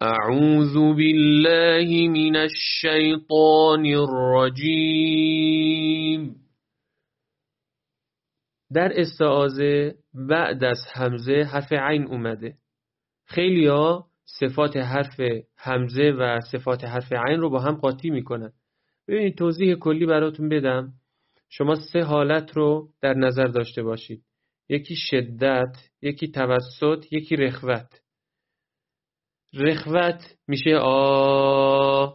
اعوذ بالله من الشیطان الرجیم در استعاذه بعد از همزه حرف عین اومده. خیلی ها صفات حرف همزه و صفات حرف عین رو با هم قاطی می‌کنن. ببینید توضیح کلی براتون بدم. شما سه حالت رو در نظر داشته باشید. یکی شدت یکی توسط یکی رخوت. رخوت میشه آ.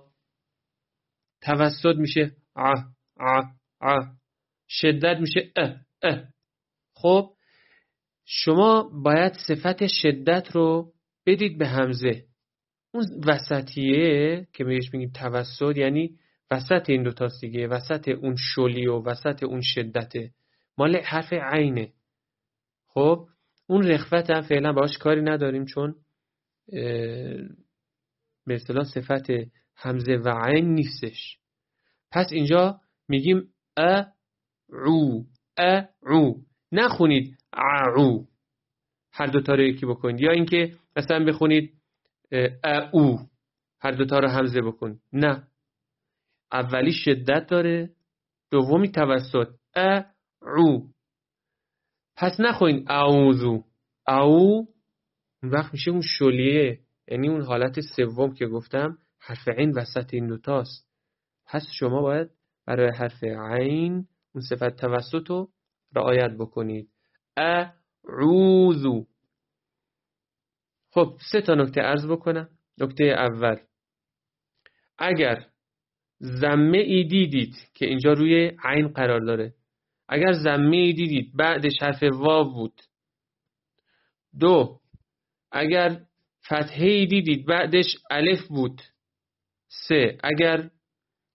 توسط میشه ع ع شدت میشه ا ا خب شما باید صفت شدت رو بدید به همزه. اون وسطیه که بهش میگیم توسط یعنی وسط این دو تاست دیگه وسط اون شلی و وسط اون شدته. مال حرف عینه. خب اون رخوت هم فعلا باش کاری نداریم چون به اصطلاح صفت همزه و عین نیستش. پس اینجا میگیم ا عو ا عو. نخونید عو. هر دوتا رو یکی بکنید. یا اینکه مثلا بخونید او. هر دوتا رو همزه بکن. نه. اولی شدت داره. دومی توسط او پس نخوین اعوذو او اون وقت میشه اون شلیه یعنی اون حالت سوم که گفتم حرف عین وسط این دوتاست پس شما باید برای حرف عین اون صفت توسط رو رعایت بکنید. اعوذو خب سه تا نکته عرض بکنم. نکته اول. اگر زمه ای دیدید که اینجا روی عین قرار داره اگر زمه ای دیدید بعدش حرف واو بود. دو اگر فتحه دیدید بعدش الف بود. سه. اگر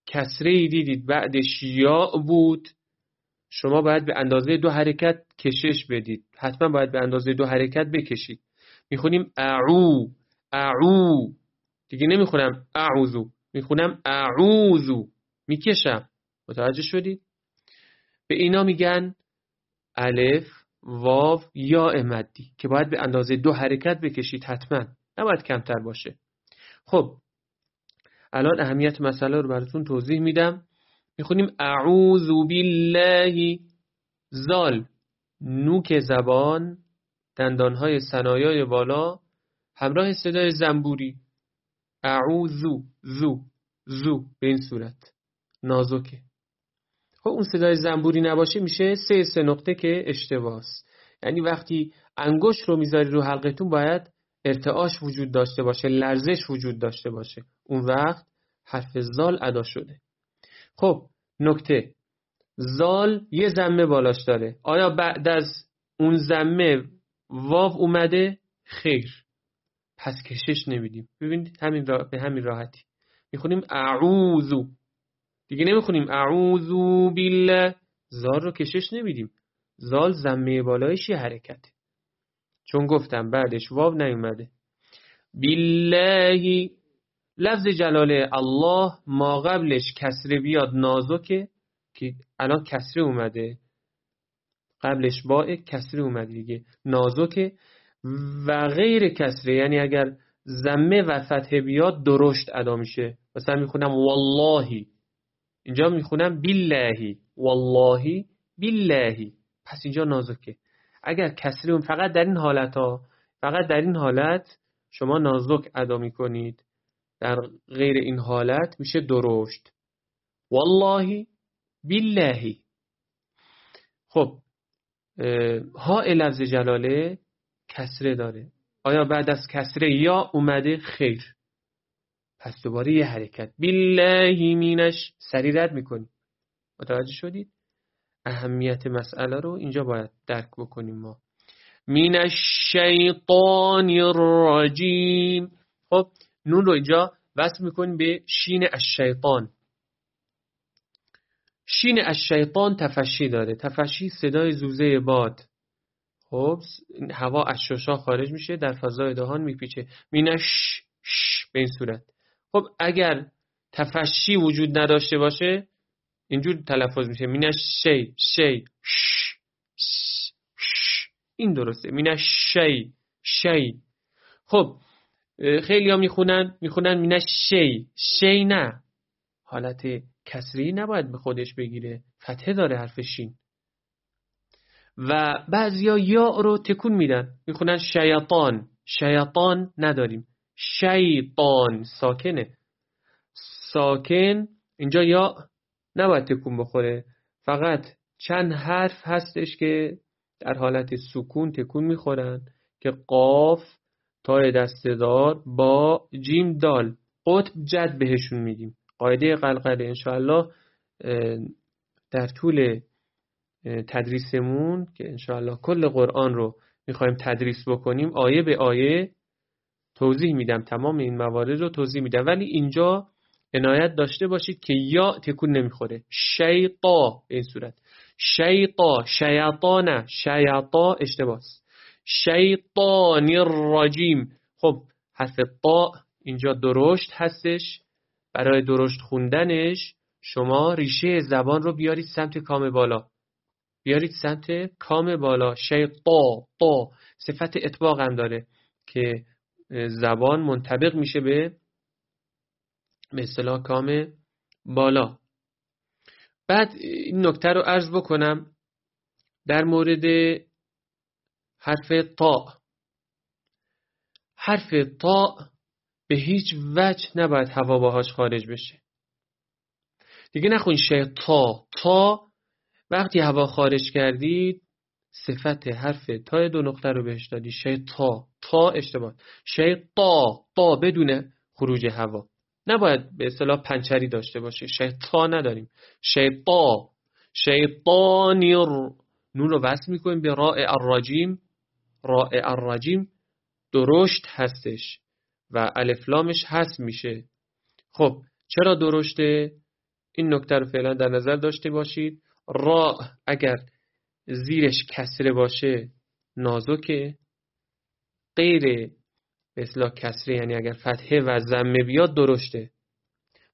کسره دیدید بعدش یا بود. شما باید به اندازه دو حرکت کشش بدید. حتما باید به اندازه دو حرکت بکشید. می‌خونیم اعو. اعو. دیگه نمی‌خونم اعوذو می‌خونم اعوذو می‌کشم. متوجه شدید؟ به اینا میگن الف. واو یا امدی که باید به اندازه دو حرکت بکشید حتما. نباید کمتر باشه. خب الان اهمیت مسئله رو براتون توضیح میدم. می‌خونیم اعوذ بالله زال نوک زبان دندانهای سنایای بالا همراه صدای زنبوری. اعوذو زو زو به این صورت. نازکه. خب اون صدای زنبوری نباشه میشه سه سه نقطه که اشتباهست یعنی وقتی انگشت رو می‌ذاری رو حلقتون باید ارتعاش وجود داشته باشه لرزش وجود داشته باشه. اون وقت حرف زال ادا شده. خب نکته. زال یه زمه بالاش داره. آیا بعد از اون زمه واو اومده؟ خیر. پس کشش نمیدیم. ببینید همین به همین راحتی. می‌خونیم اعوذو دیگه نمی‌خونیم. اعوذو بالله. زال رو کشش نمیدیم. زال زمه بالایش یه حرکته. چون گفتم بعدش واو نیومده. بالله. لفظ جلاله الله ما قبلش کسره بیاد نازکه که الان کسره اومده. قبلش با کسره اومده دیگه. نازکه و غیر کسره. یعنی اگر زمه و فتحه بیاد درشت ادا میشه. مثلا می‌خونم واللهی اینجا می‌خونم باللهی واللهی باللهی پس اینجا نازکه. اگر کسری اون فقط در این حالت ها فقط در این حالت شما نازک ادا می‌کنید در غیر این حالت میشه درشت. والله باللهی خب ها لفظ جلاله کسره داره. آیا بعد از کسره یا اومده خیر؟ پس دوباره یه حرکت. بالله مینش. سری رد می‌کنیم متوجه شدید؟ اهمیت مسئله رو اینجا باید درک بکنیم ما. من الشیطان الرجیم. خب نون رو اینجا وصل می‌کنیم به شین الشیطان. شین الشیطان تفشی داره. تفشی صدای زوزه باد. خب هوا از ششا خارج میشه در فضای دهان میپیچه. مینش ش به این صورت. خب اگر تفشی وجود نداشته باشه اینجور تلفظ میشه. مینش شی شی ش ش این درسته. مینش شی شی. خب خیلی ها می‌خونن می‌خونن مینه شی. شی نه. حالت کسری نباید به خودش بگیره. فتحه داره حرف شین و بعضیا یا رو تکون میدن. می‌خونن شیطان شیطان نداریم. شیطان. ساکنه. ساکن. اینجا یا نباید تکون بخوره. فقط چند حرف هستش که در حالت سکون تکون می‌خورن که قاف تای دستدار با جیم دال. قطب جد بهشون میدیم. قاعده قلقله. انشاءالله در طول تدریسمون که انشاءالله کل قرآن رو می‌خوایم تدریس بکنیم آیه به آیه توضیح میدم تمام این موارد رو توضیح میدم. ولی اینجا عنایت داشته باشید که یا تکون نمی‌خوره. شیطا به این صورت. شیطا شیطانه. شیطا اشتباس. شیطانی الرجیم. خب حرف طا اینجا درشت هستش. برای درشت خوندنش شما ریشه زبان رو بیارید سمت کام بالا. بیارید سمت کام بالا. شیطا طا صفت اطباق هم داره که زبان منطبق میشه به به اصطلاح کام بالا. بعد این نکته رو عرض بکنم. در مورد حرف تا. حرف تا به هیچ وجه نباید هوا باهاش خارج بشه. دیگه نخون شه تا. تا وقتی هوا خارج کردید صفت حرف تا دو نقطه رو بهش دادی. شه تا اشتباه. شه تا تا بدون خروج هوا. نباید به اصطلاح پنچری داشته باشه. شیطان نداریم. شیطا شیطانی نون رو وصل می‌کنیم به راء الرجیم. راء الرجیم درشت هستش و الفلامش هست میشه. خب چرا درشته؟ این نکته رو فعلا در نظر داشته باشید. را اگر زیرش کسره باشه نازکه. غیر اصلاح کسره یعنی اگر فتحه و زمه بیاد درشته.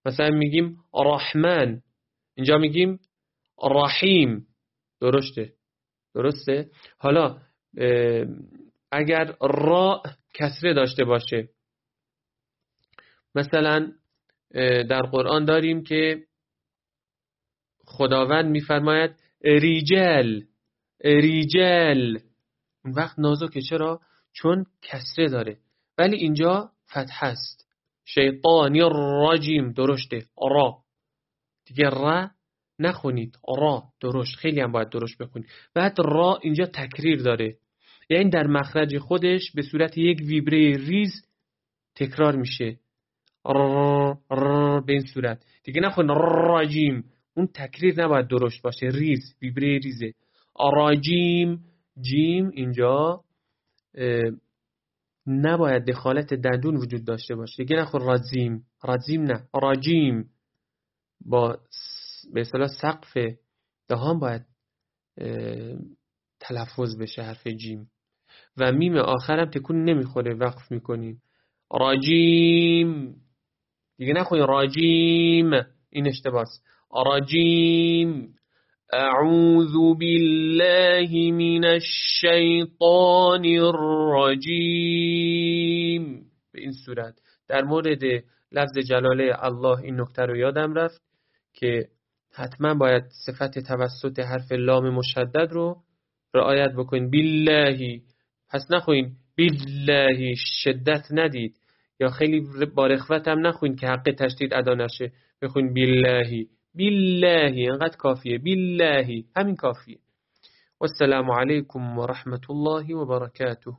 مثلا میگیم رحمن. اینجا میگیم رحیم. درشته. درسته؟ حالا اگر را کسره داشته باشه. مثلا در قرآن داریم که خداوند میفرماید ریجل. ریجل. اون وقت نازکه. چرا؟ چون کسره داره. ولی اینجا فتح است. شیطانی راجیم درشته. را. دیگه را نخونید. را. درشت. خیلی هم باید درشت بخونید. بعد را اینجا تکریر داره. یعنی در مخرج خودش به صورت یک ویبره ریز تکرار میشه. به این صورت. دیگه نخون راجیم اون تکریر نباید درشت باشه. ریز. ویبره ریزه. راجیم جیم اینجا نباید دخالت دندون وجود داشته باشه. دیگه نخور رازیم رازیم نه راجیم. با به اصطلاح سقف دهان باید تلفظ بشه حرف جیم. و میم آخرم تکون نمی‌خوره. وقف می‌کنیم راجیم. دیگه نخوی راجیم. این اشتباس. راجیم. أعوذ بالله من الشیطان الرجیم به این صورت. در مورد لفظ جلاله الله این نکته رو یادم رفت که حتما باید صفت توسط حرف لام مشدد رو رعایت بکنید باللهی. پس نخوین. باللهی. شدت ندید. یا خیلی با رخوت هم نخوین که حق تشدید ادا نشه. بخوین باللهی. بالله انقدر کافیه بالله همین کافیه والسلام علیکم و رحمت الله و برکاته